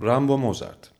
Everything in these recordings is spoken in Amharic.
رامبو موزارت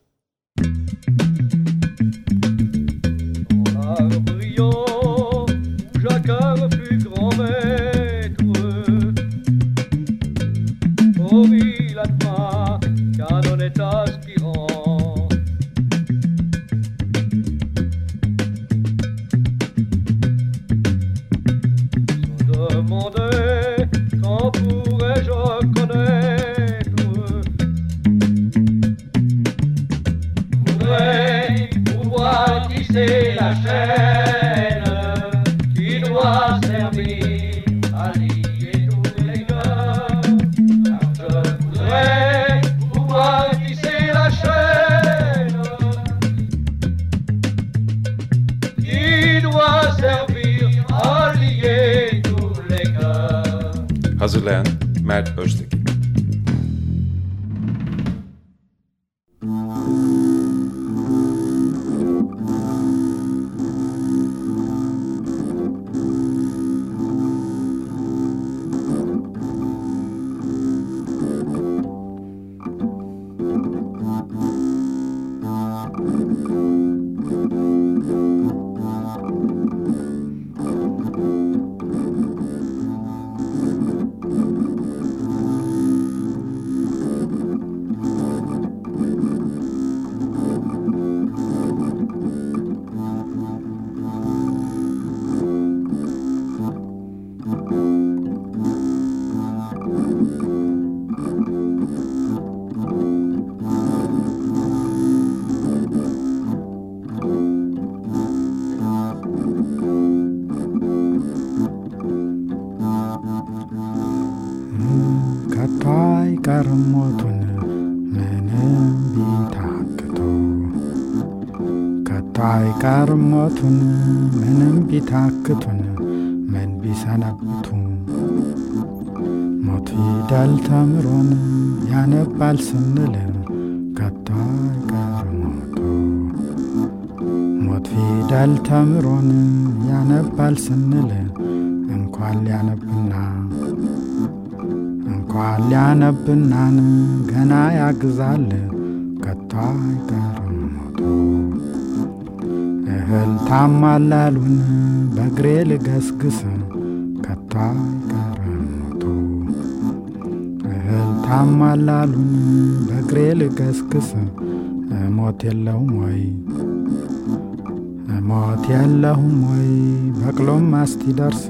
አይቀርም ሞቱን ምንም ቢታክቱ ከቶ አይቀርም ሞቱን ምንም ቢታክቱን ምን ቢሰነብቱ ሞት ፊደል ተምሮን ያነባል ስንል ከቶ አይቀርም ሞቱ ሞት ፊደል ተምሮን ያነባል ስንል እንኳን ሊያነብና እንኳን ሊያነብናን ገና ያግዛል ከቶ አይቀርም ሞቱ እህል ታማላሉን በእግሬ ልገስግስ ከቶ አይቀርም ሞቱ እህል ታማላሉን በእግሬ ልገስግስ ሞት የለውም ወይ? ሞት የለሁም ወይ? በቅሎም ከቶ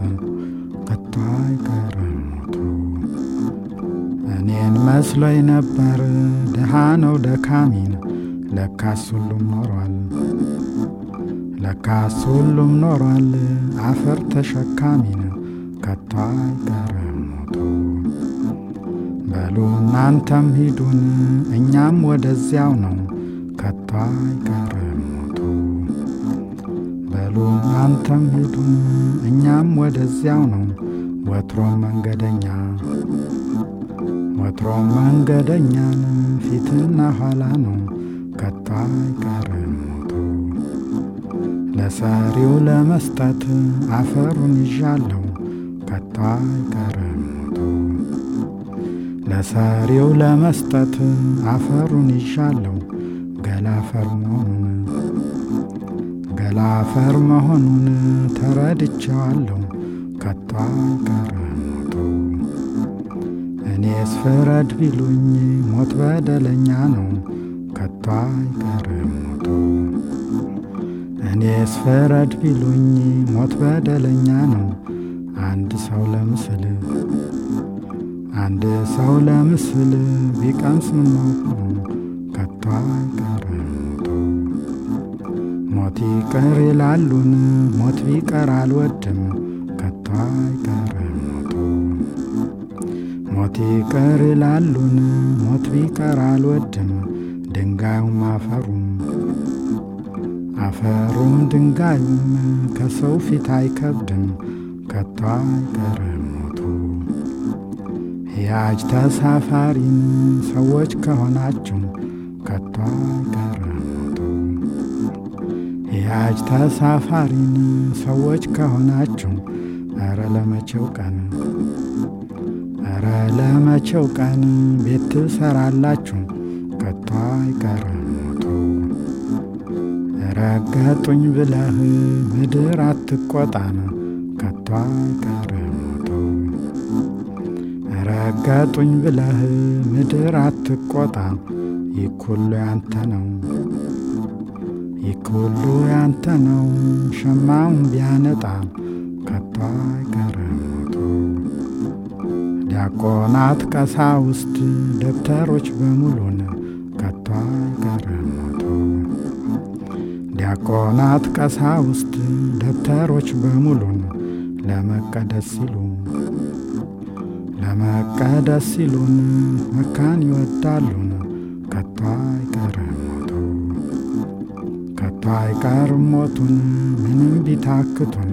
መስሎኝ ነበር። ድሃ ነው ደካሚን ለካስ ሁሉም ኖሯል። ለካስ ሁሉም ኖሯል። አፈር ተሸካሚን ከቶ አይቀርም ሞቱ በሉ እናንተም ሂዱን እኛም ወደዚያው ነው። ከቶ አይቀርም ሞቱ በሉ እናንተም ሂዱን እኛም ወደዚያው ነው። ወትሮም መንገደኛ ወትሮም መንገደኛን ፊትና ኋላ ነው ከቶ አይቀርም ሞቱ ለሰሪው ለመስጠት አፈሩን ይዣለሁ ከቶ አይቀርም ሞቱ ለሰሪው ለመስጠት አፈሩን ይዣለሁ ገላፈር መሆኑን ገላፈር መሆኑን ተረድቼዋለሁ ከቶ አይቀርም እኔስ ፍረድ ቢሉኝ ሞት በደለኛ ነው ከቶ አይቀርም ሞቱ እኔስ ፍረድ ቢሉኝ ሞት በደለኛ ነው አንድ ሰው ለምስል አንድ ሰው ለምስል ቢቀምስ ምናውቁ ከቶ አይቀርም ሞቱ ሞት ይቅር ይላሉን ሞት ቢቀር አልወድም ይቅር ይላሉን? ሞት ቢቀር አልወድም ድንጋዩም አፈሩም አፈሩም ድንጋዩም ከሰው ፊት አይከብድም። ከቶ አይቀርም ሞቱ ሕያጅ ተሳፋሪን ሰዎች ከሆናችሁ ከቶ አይቀርም ሞቱ። ሕያጅ ተሳፋሪን ሰዎች ከሆናችሁ ኧረ ለመቼው ቀን ኧረ ለመቼው ቀን ቤት ትሰራላችሁ? ከቶ አይቀርም ሞቱ። ረገጡኝ ብለህ ምድር አትቆጣን ከቶ አይቀርም ሞቱ። ረገጡኝ ብለህ ምድር አትቆጣን ይኩሉ ያንተ ነው። ይኩሉ ያንተ ነው። ሸማውን ቢያነጣ ከቶ ዲያቆናት ቀሳውስት ደብተሮች በሙሉን ከቶ አይቀርም ሞቱ። ዲያቆናት ቀሳውስት ደብተሮች በሙሉን ለመቀደስ ሲሉ ለመቀደስ ሲሉን መካን ይወዳሉን ከቶ አይቀርም ሞቱ። ከቶ አይቀርም ሞቱን ምንም ቢታክቱን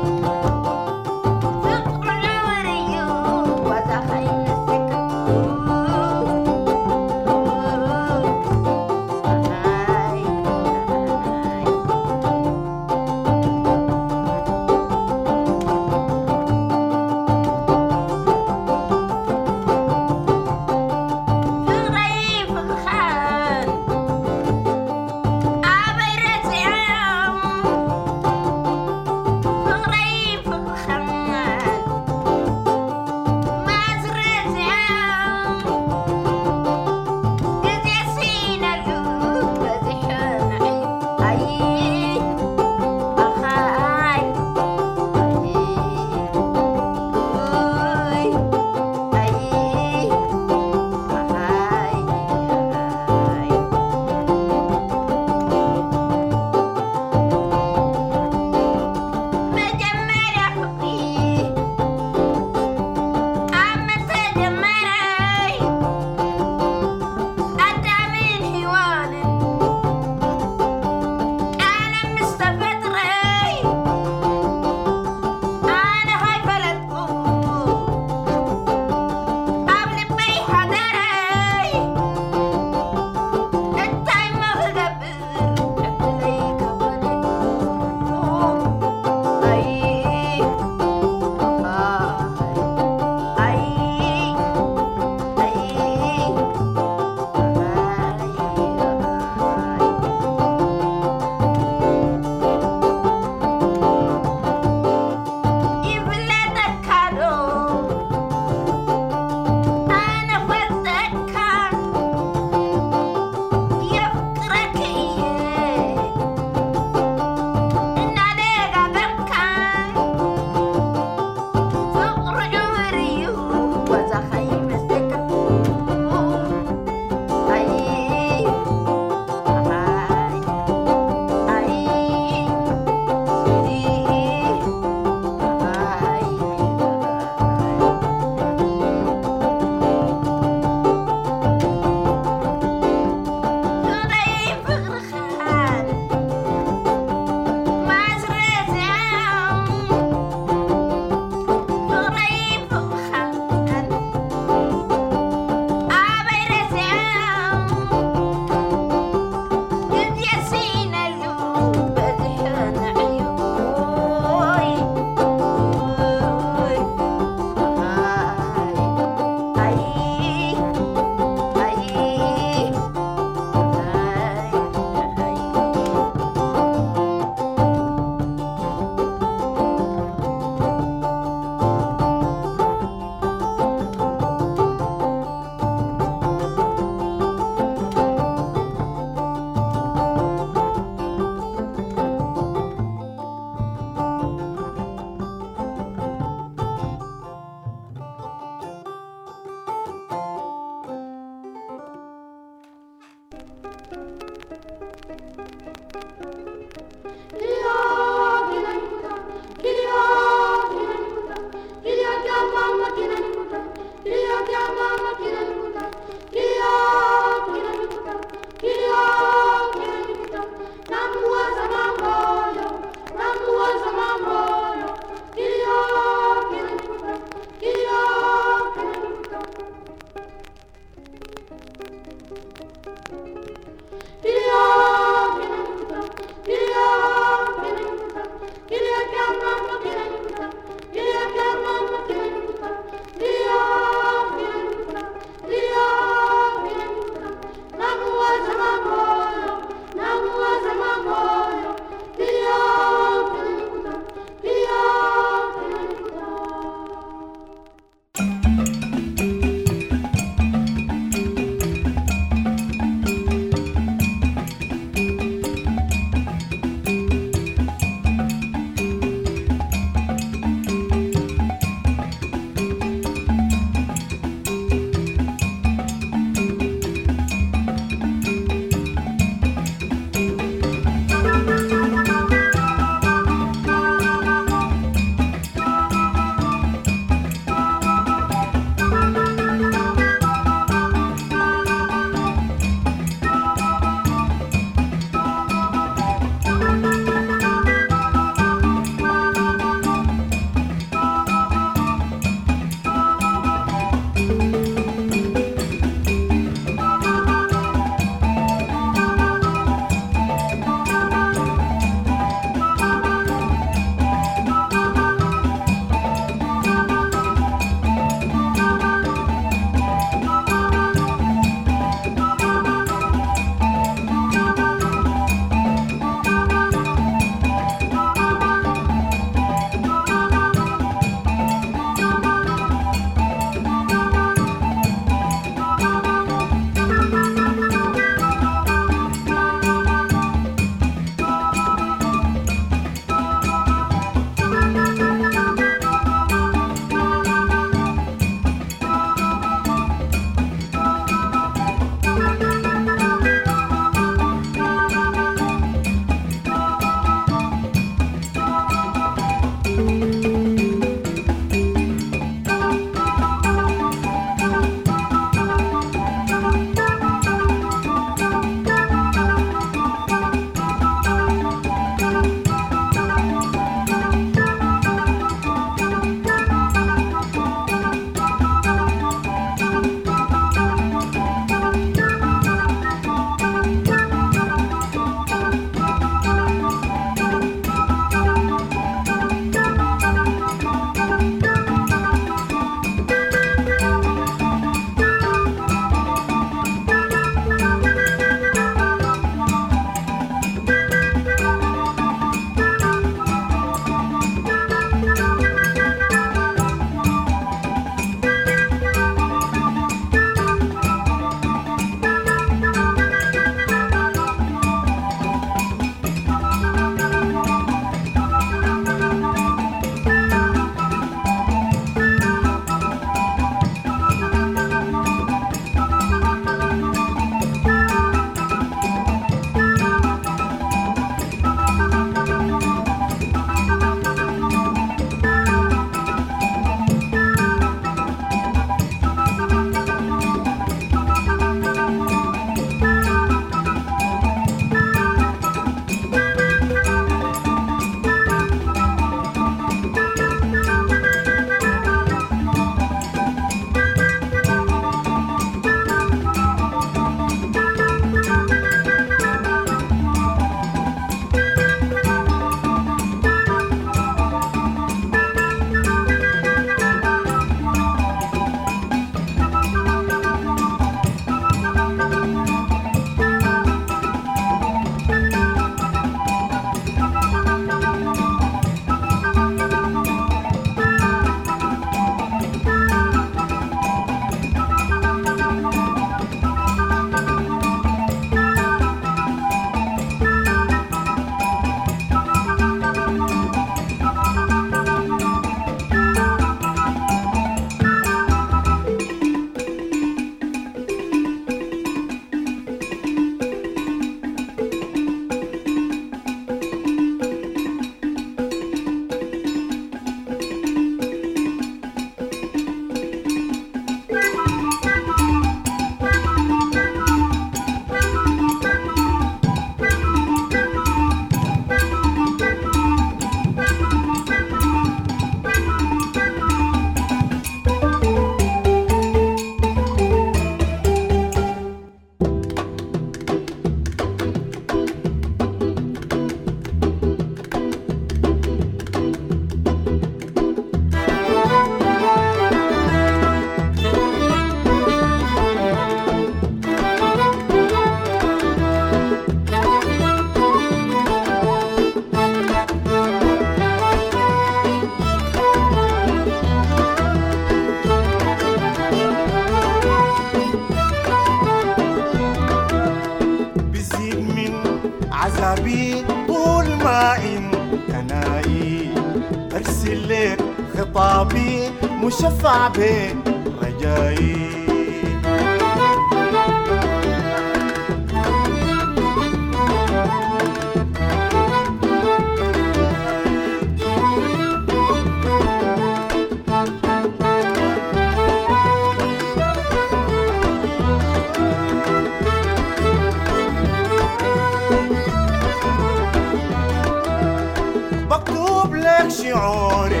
بكتب لك شعوري.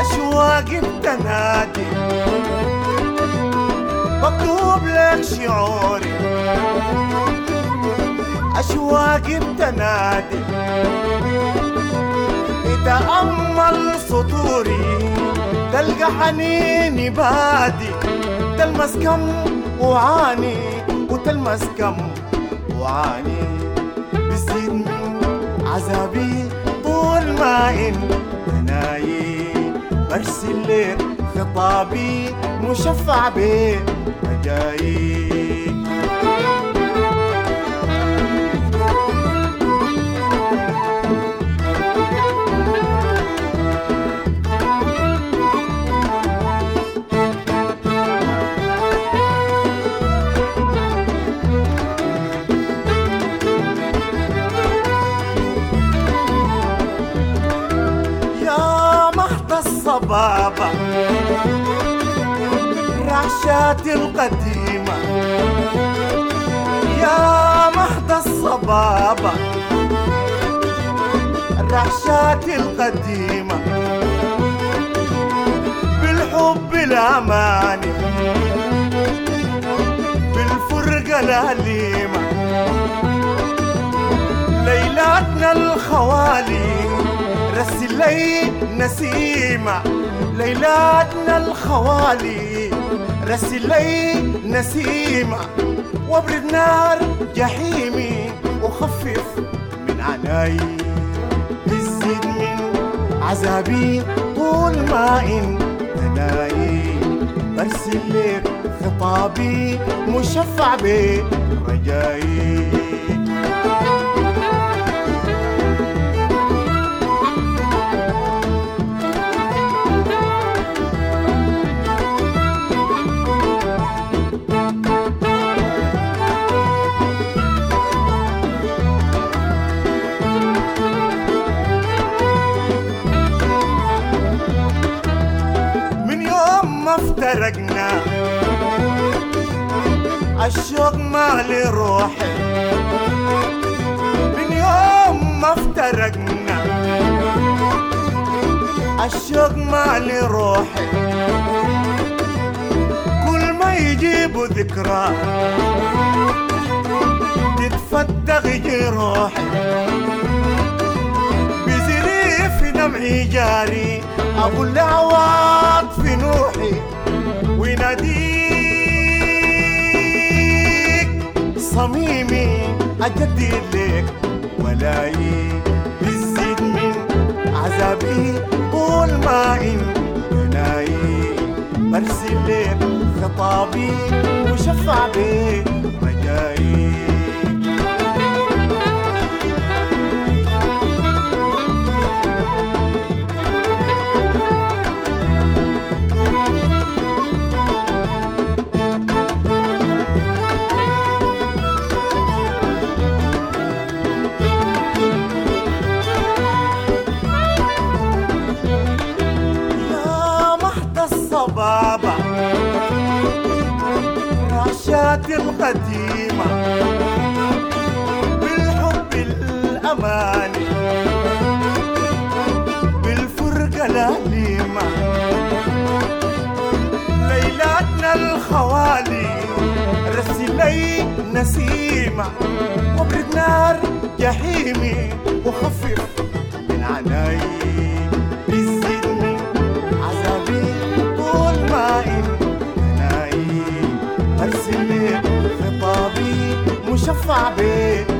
أشواقي بتنادي بكتب لك شعوري. أشواقي بتنادي تأمل سطوري تلقى حنيني بادي تلمس كم وعاني وتلمس كم وعاني. بزيد عذابي طول ما انت نايم برسل لك خطابي مشفع برجائي رعشات القديمة. يا محض الصبابة. الرعشات القديمة. بالحب الأماني. بالفرقة الأليمة. ليلاتنا الخوالي. رسل لي نسيمة. ليلاتنا الخوالي. رسل لي نسيمة وابرد نار جحيمي وخفف من عناي تزيد من عذابي طول ما انت نايم برسل لك خطابي مشفع برجائي افترقنا الشوق مالي روحي من يوم ما افترقنا. الشوق مالي روحي كل ما يجيبوا ذكرى. تتفتق جروحي بزريف دمعي جاري. ابو العواد في نوحي. ويناديك صميمي اجدد لك ولاي بزيد من عذابي طول ما انت نايم برسل لك خطابي وشفع بك القديمة بالحب الأماني بالفرقة الأليمة. ليلاتنا الخوالي. رسل لي نسيمة. وابرد نار جحيمي. وخفف saber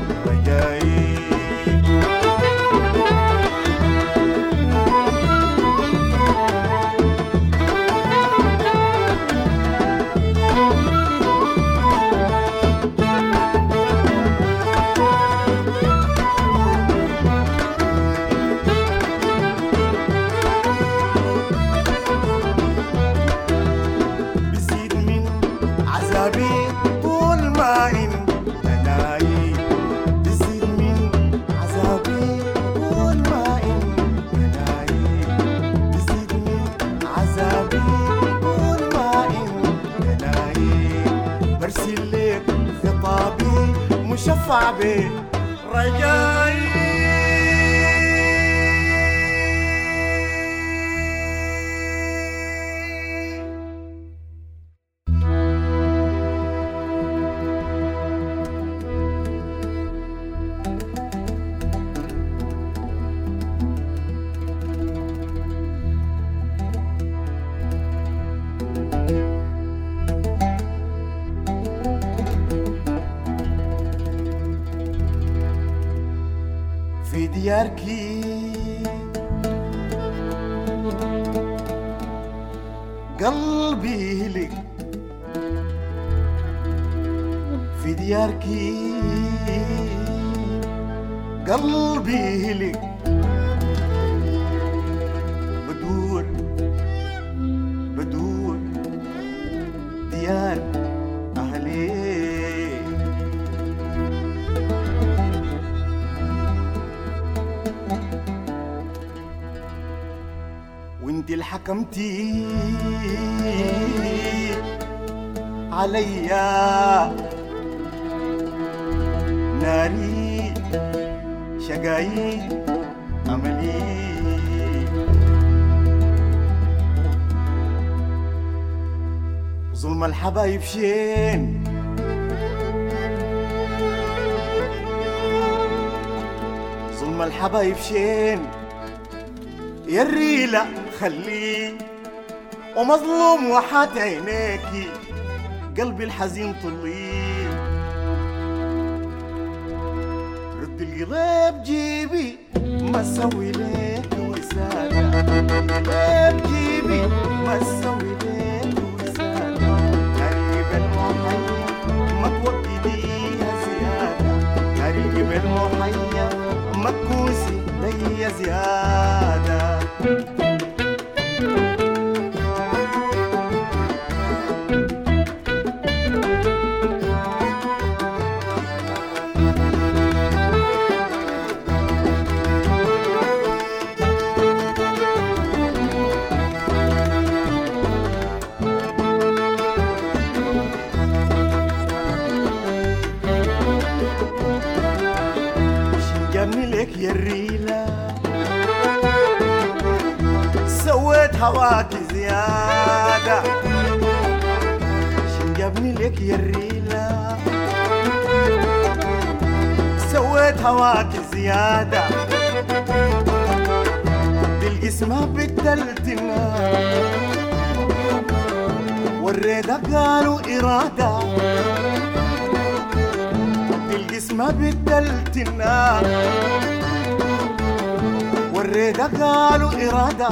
وشفع بيه في دياركي قلبي لك في دياركي قلبي ظلم الحبايب شين. ظلم الحبايب شين. يري لا خليه ومظلوم وحات عينيكي. قلبي الحزين طلي. Yeah. بالتلتنا والريدة قالوا إرادة. بالقسمة بالتلتنا والريدة قالوا إرادة.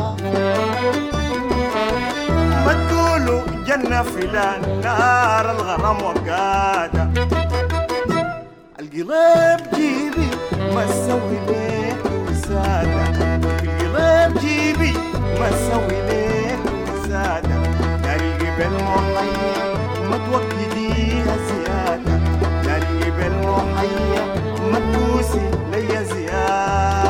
ما تقولوا جنة فلان نار الغرام وقادة. القلب جيبي ما تسوي ليك مساوي لك وسادة لا الجبال محية ما توكديها زيادة. لا الجبال ما تدوسي ليا زيادة.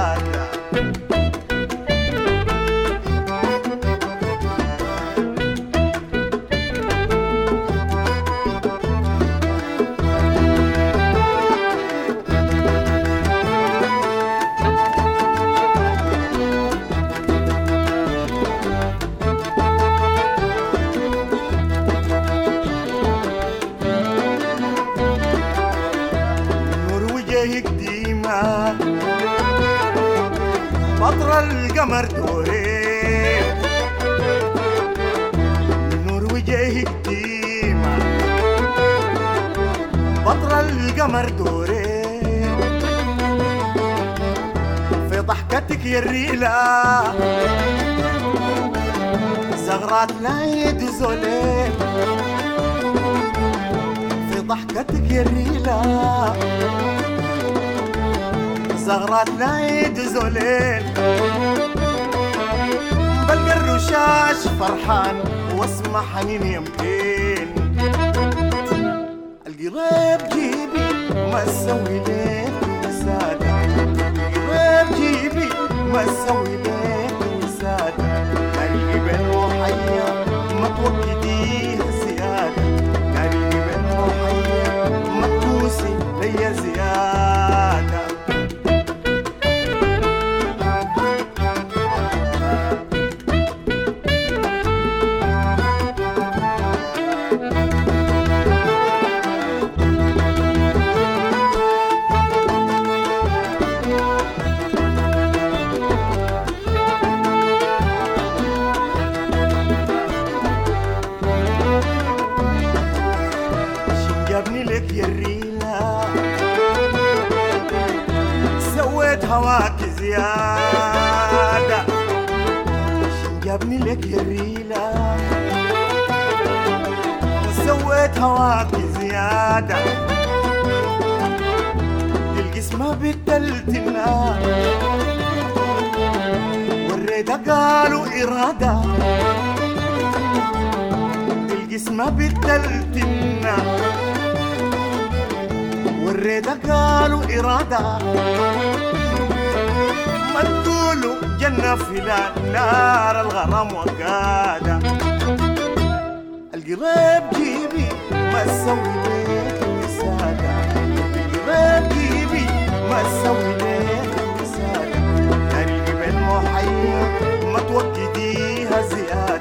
بطر القمر دورين نور وجهك ديما بطر القمر دورين في ضحكتك يا الريلة زغرات لا يدزولين في ضحكتك يا الريلة زغرات العيد زولين بلقى الرشاش فرحان واسمع حنين يمكن القلب جيبي ما تسوي ليك وسادة القلب جيبي ما تسوي ليك هواك زيادة. عشان جابني لك الريلة. وسويت هواك زيادة. القسمة بالتلتنا والريدة قالوا إرادة. القسمة بالتلتنا والريدة قالوا إرادة. في نار الغرام وقادة القريب جيبي ما تسوي ليك وسادة القريب جيبي ما تسوي ليك وسادة الجبل محية ما توكديها زيادة.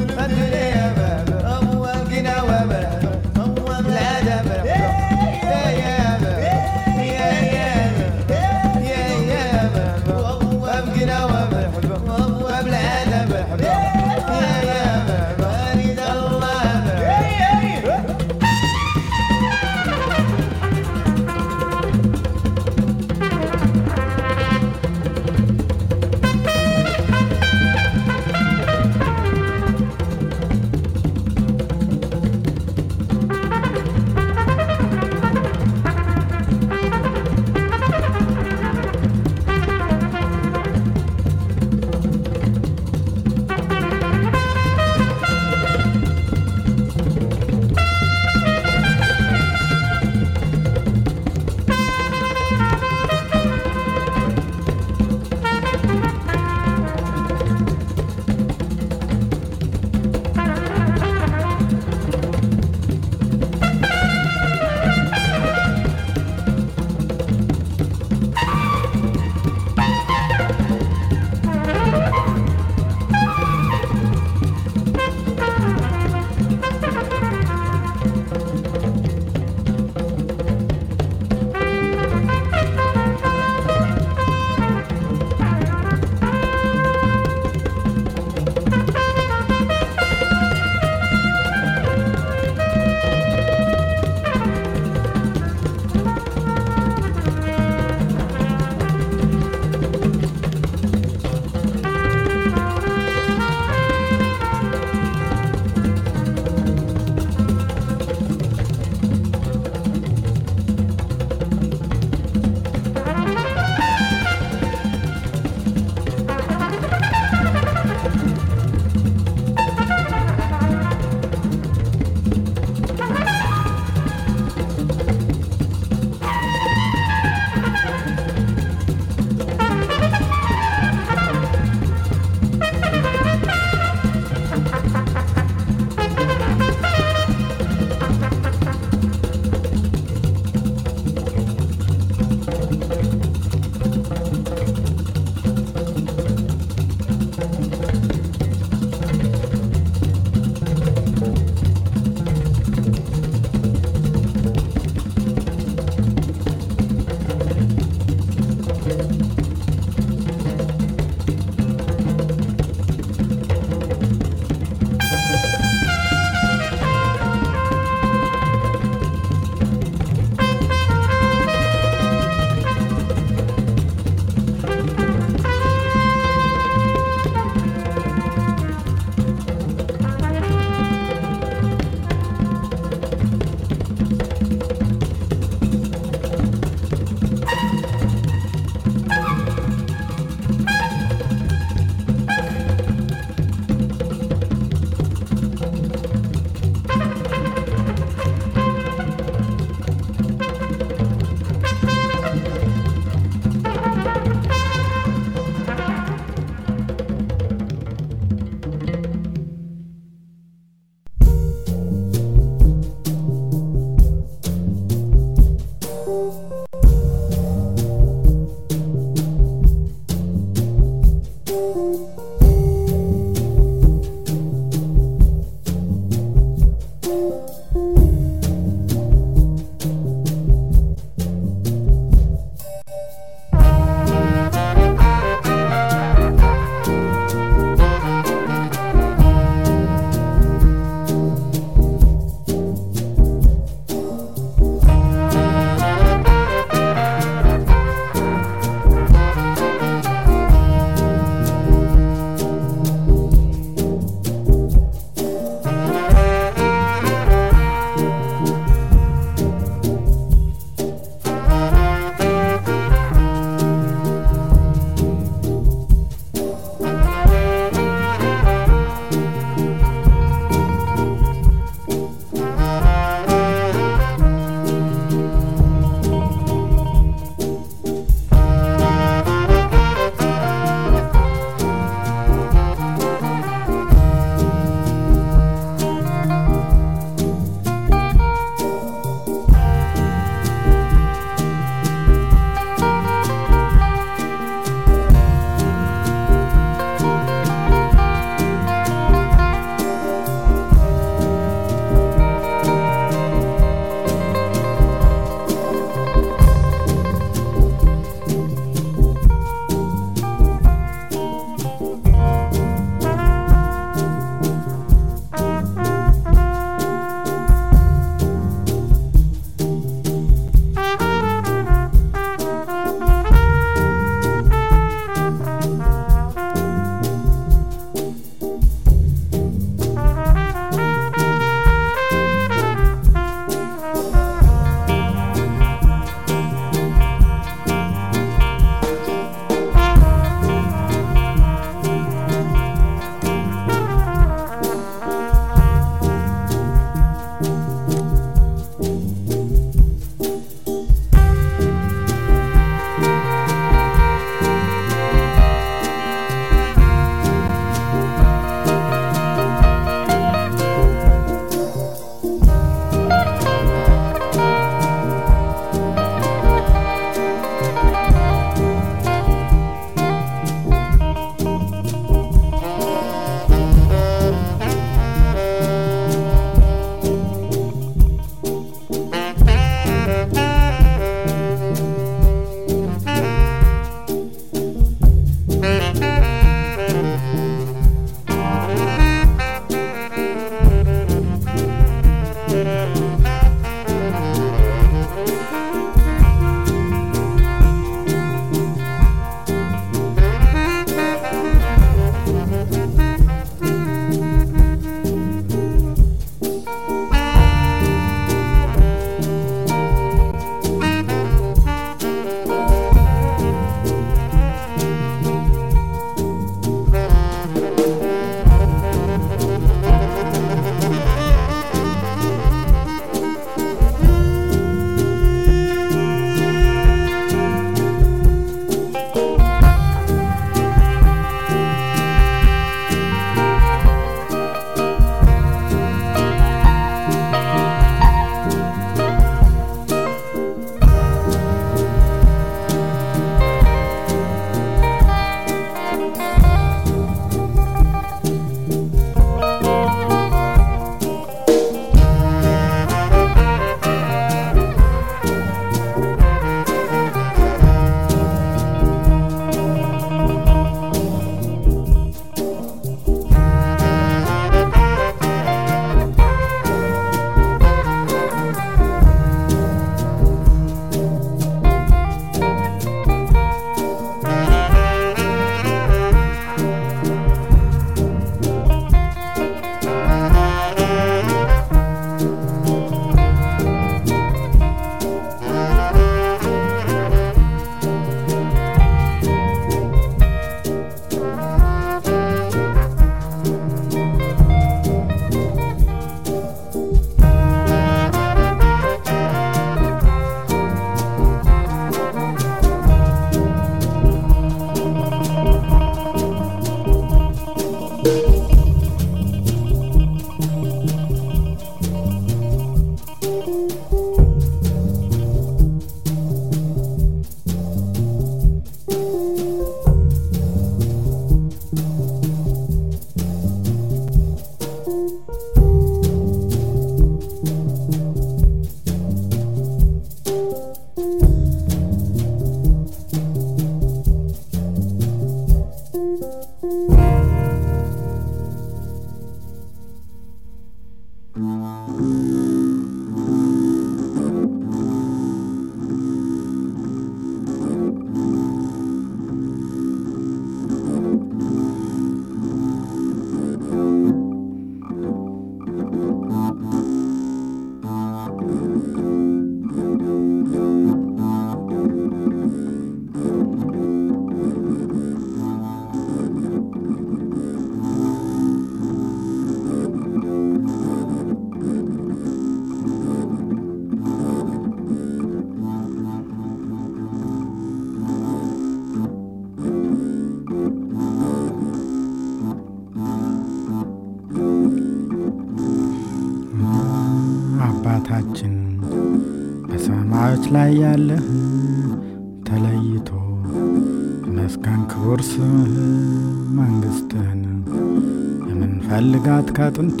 ከጥንቱ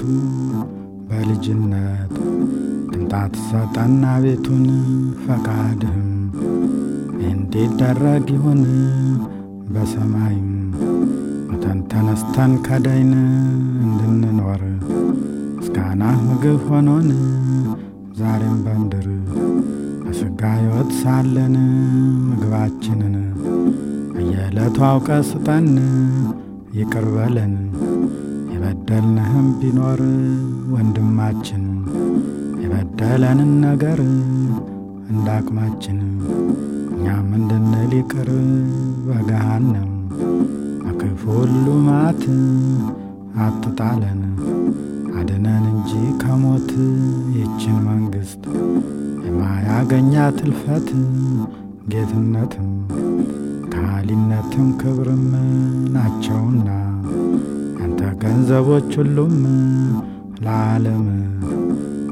በልጅነት ትምጣት ሰጠና ቤቱን ፈቃድህም እንዲደረግ ይሁን በሰማይም ሙተን ተነስተን ከዳይን እንድንኖር ምስጋናህ ምግብ ሆኖን ዛሬም በምድር በሥጋ ሕይወት ሳለን ምግባችንን በየዕለቱ አውቀ ስጠን ይቅር በለን የበደልንህም ቢኖር ወንድማችን የበደለንን ነገር እንዳቅማችን እኛም እንድንል ይቅር በገሃነም በክፉ ሁሉ ማት አትጣለን። አድነን እንጂ ከሞት ይችን መንግሥት የማያገኛት እልፈት ጌትነትም ካሊነትም ክብርም ናቸውና ገንዘቦች ሁሉም ለዓለም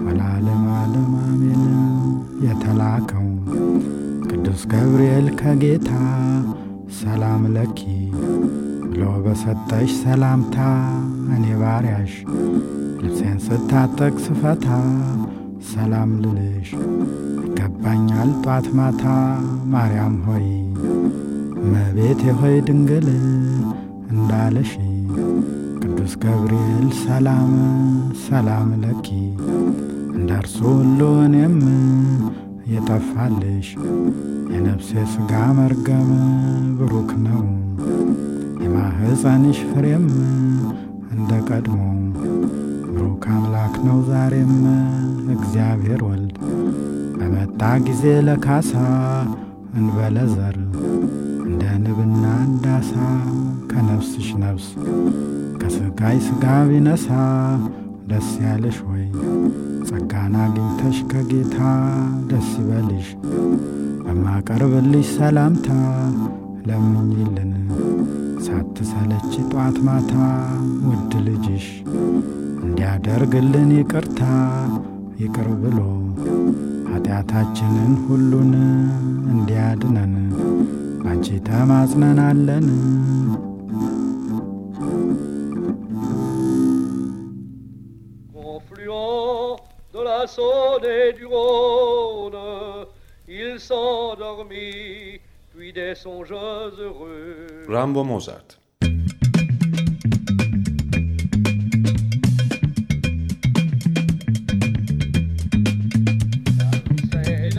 ወላለም ዓለም አሜን። የተላከው። ቅዱስ ገብርኤል ከጌታ ሰላም ለኪ ብሎ በሰጠሽ ሰላምታ እኔ ባሪያሽ። ልብሴን ስታጠቅ ስፈታ ሰላም ልልሽ። ይገባኛል ጧት ማታ ማርያም ሆይ። እመቤቴ ሆይ ድንግል እንዳለሽ ቅዱስ ገብርኤል ሰላም ሰላም ለኪ። እንደ እርሱ ሁሉ እኔም የጠፋልሽ። የነፍሴ ሥጋ መርገም ብሩክ ነው። የማህፀንሽ ፍሬም እንደ ቀድሞ። ብሩክ አምላክ ነው ዛሬም እግዚአብሔር ወልድ። በመጣ ጊዜ ለካሳ እንበለ ዘር። እንደ ንብና እንዳሳ ከነፍስሽ ነፍስ ከሥጋይ ሥጋ ቢነሳ ደስ ያለሽ ወይ ጸጋን አግኝተሽ ከጌታ ደስ ይበልሽ። በማቀርብልሽ ሰላምታ ለምኝልን ሳትሰለች ጧት ማታ ውድ ልጅሽ እንዲያደርግልን ይቅርታ ይቅር ብሎ ኃጢአታችንን ሁሉን እንዲያድነን ባንቺ ተማጽነናለን። et du Rhône, il s'endormit, puis des songes heureux. Rambo Mozart. C'est